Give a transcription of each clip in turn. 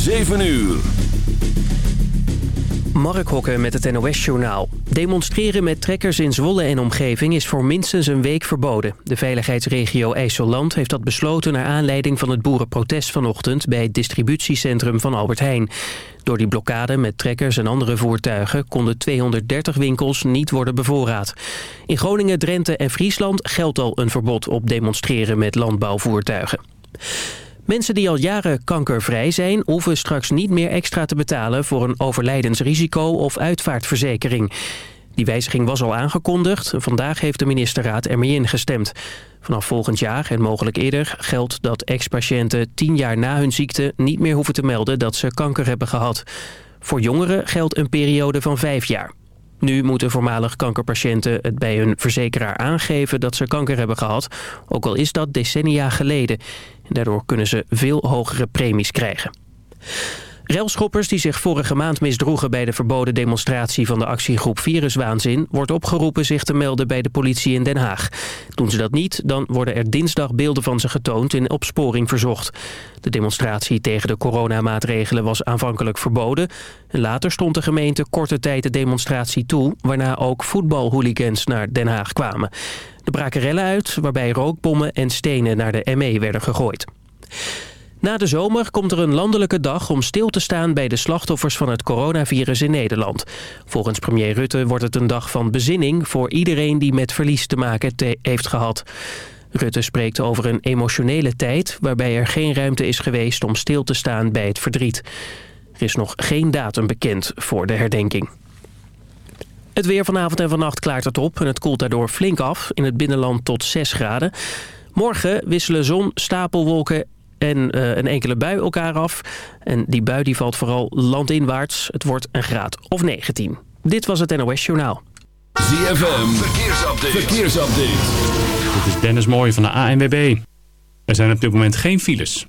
7 uur. Mark Hokken met het NOS-journaal. Demonstreren met trekkers in Zwolle en omgeving is voor minstens een week verboden. De veiligheidsregio IJsseland heeft dat besloten... naar aanleiding van het boerenprotest vanochtend... bij het distributiecentrum van Albert Heijn. Door die blokkade met trekkers en andere voertuigen... konden 230 winkels niet worden bevoorraad. In Groningen, Drenthe en Friesland geldt al een verbod op demonstreren met landbouwvoertuigen. Mensen die al jaren kankervrij zijn... hoeven straks niet meer extra te betalen voor een overlijdensrisico of uitvaartverzekering. Die wijziging was al aangekondigd. Vandaag heeft de ministerraad ermee ingestemd. Vanaf volgend jaar en mogelijk eerder geldt dat ex-patiënten tien jaar na hun ziekte... niet meer hoeven te melden dat ze kanker hebben gehad. Voor jongeren geldt een periode van vijf jaar. Nu moeten voormalig kankerpatiënten het bij hun verzekeraar aangeven dat ze kanker hebben gehad, ook al is dat decennia geleden. Daardoor kunnen ze veel hogere premies krijgen. Relschoppers die zich vorige maand misdroegen bij de verboden demonstratie van de actiegroep Viruswaanzin wordt opgeroepen zich te melden bij de politie in Den Haag. Doen ze dat niet, dan worden er dinsdag beelden van ze getoond in opsporing verzocht. De demonstratie tegen de coronamaatregelen was aanvankelijk verboden. En later stond de gemeente korte tijd de demonstratie toe, waarna ook voetbalhooligans naar Den Haag kwamen. Er braken rellen uit, waarbij rookbommen en stenen naar de ME werden gegooid. Na de zomer komt er een landelijke dag om stil te staan bij de slachtoffers van het coronavirus in Nederland. Volgens premier Rutte wordt het een dag van bezinning voor iedereen die met verlies te maken heeft gehad. Rutte spreekt over een emotionele tijd waarbij er geen ruimte is geweest om stil te staan bij het verdriet. Er is nog geen datum bekend voor de herdenking. Het weer vanavond en vannacht klaart het op en het koelt daardoor flink af. In het binnenland tot 6 graden. Morgen wisselen zon, stapelwolken en uh, een enkele bui elkaar af. En die bui die valt vooral landinwaarts. Het wordt een graad of 19. Dit was het NOS Journaal. ZFM, verkeersupdate. verkeersupdate. Dit is Dennis Mooij van de ANWB. Er zijn op dit moment geen files.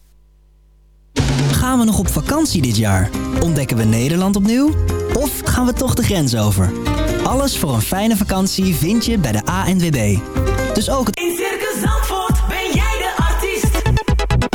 Gaan we nog op vakantie dit jaar? Ontdekken we Nederland opnieuw? Of gaan we toch de grens over? Alles voor een fijne vakantie vind je bij de ANWB. Dus ook het... In Circus Zandvoort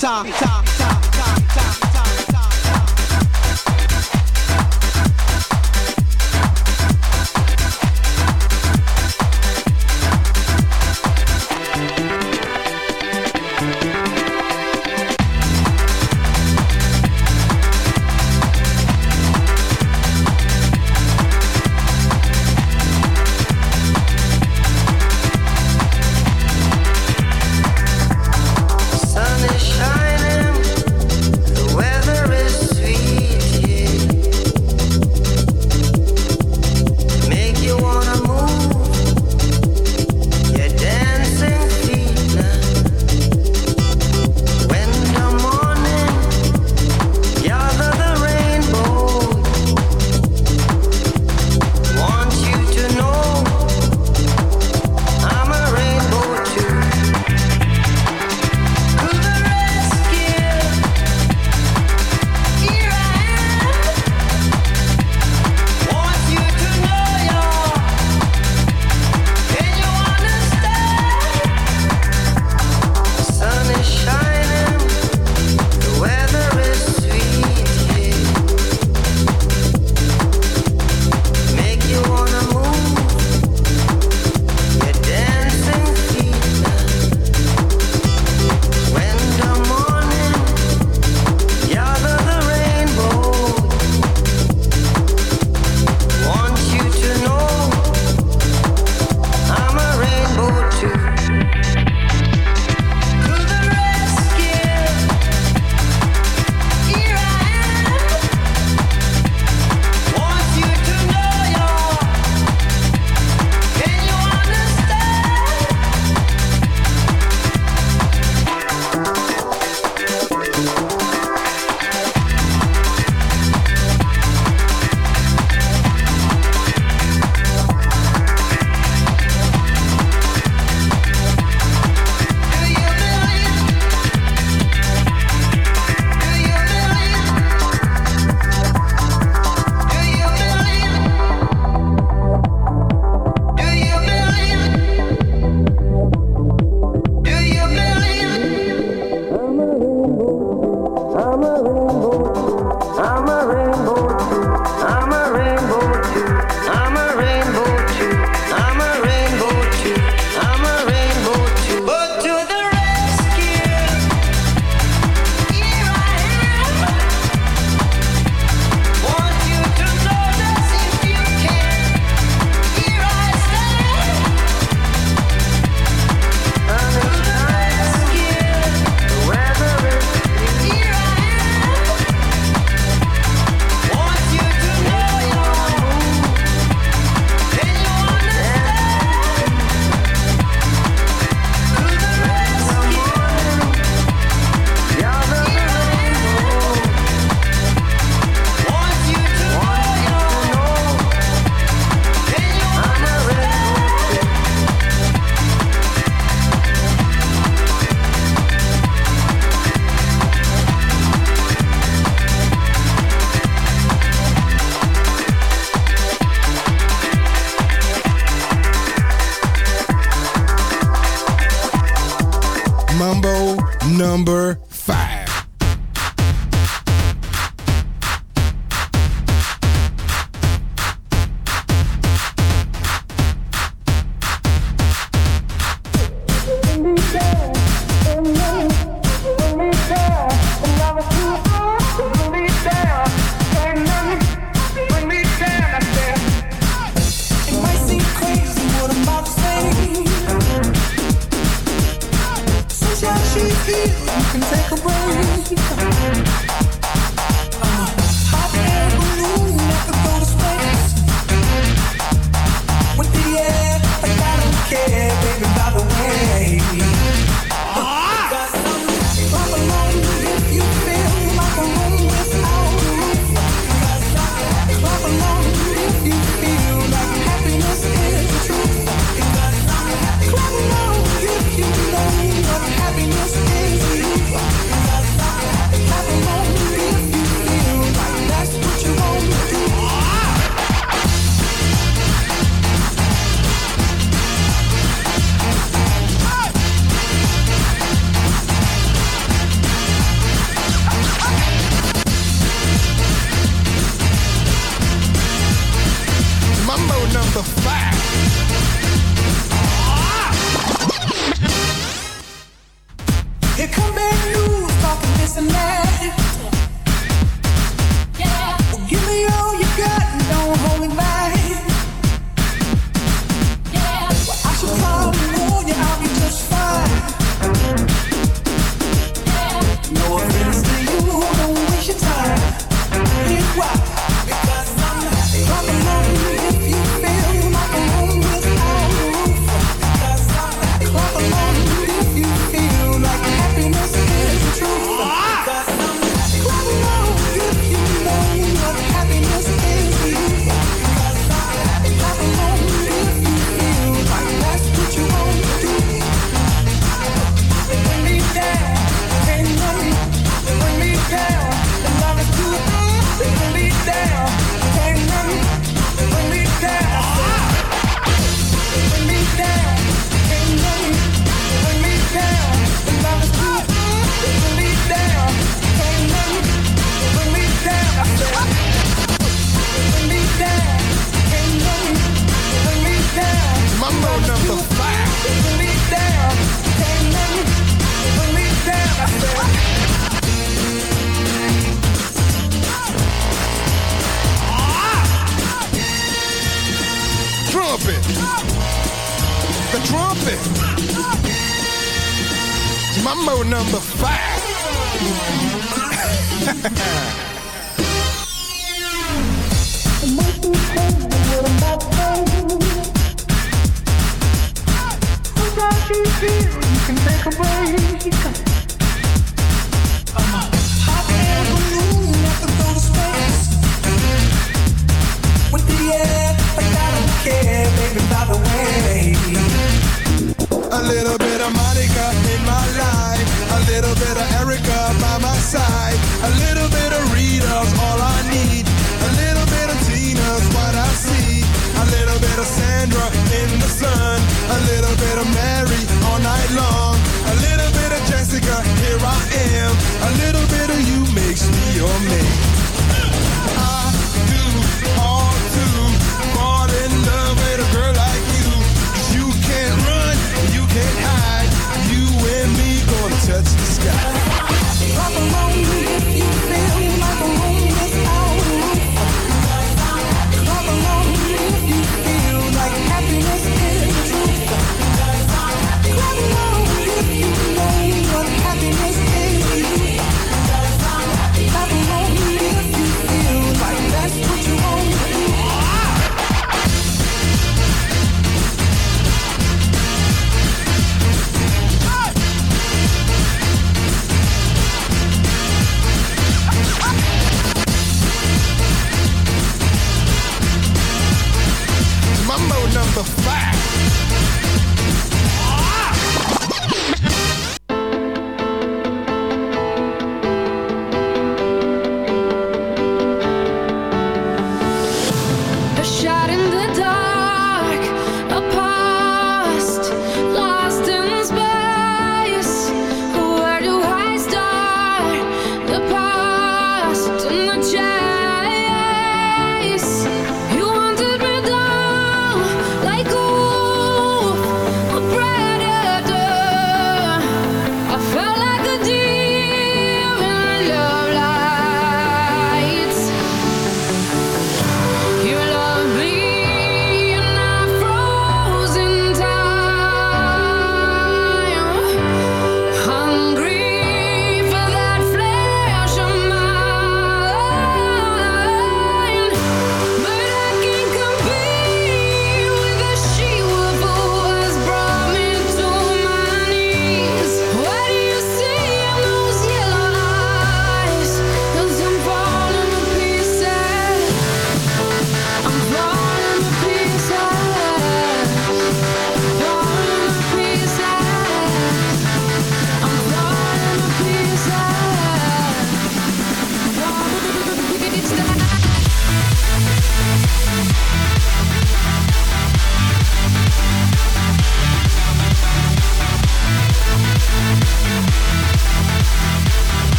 time, time.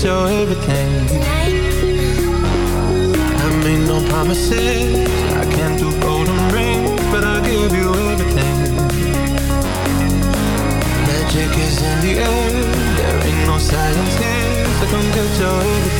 Get your everything. I made no promises. I can't do golden rings, but I'll give you everything. Magic is in the air. There ain't no science here, so come get your everything.